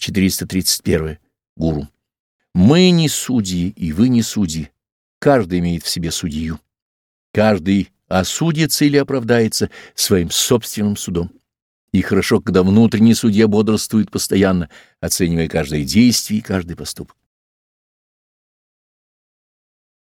431. Гуру. Мы не судьи, и вы не судьи. Каждый имеет в себе судью. Каждый осудится или оправдается своим собственным судом. И хорошо, когда внутренний судья бодрствует постоянно, оценивая каждое действие и каждый поступок.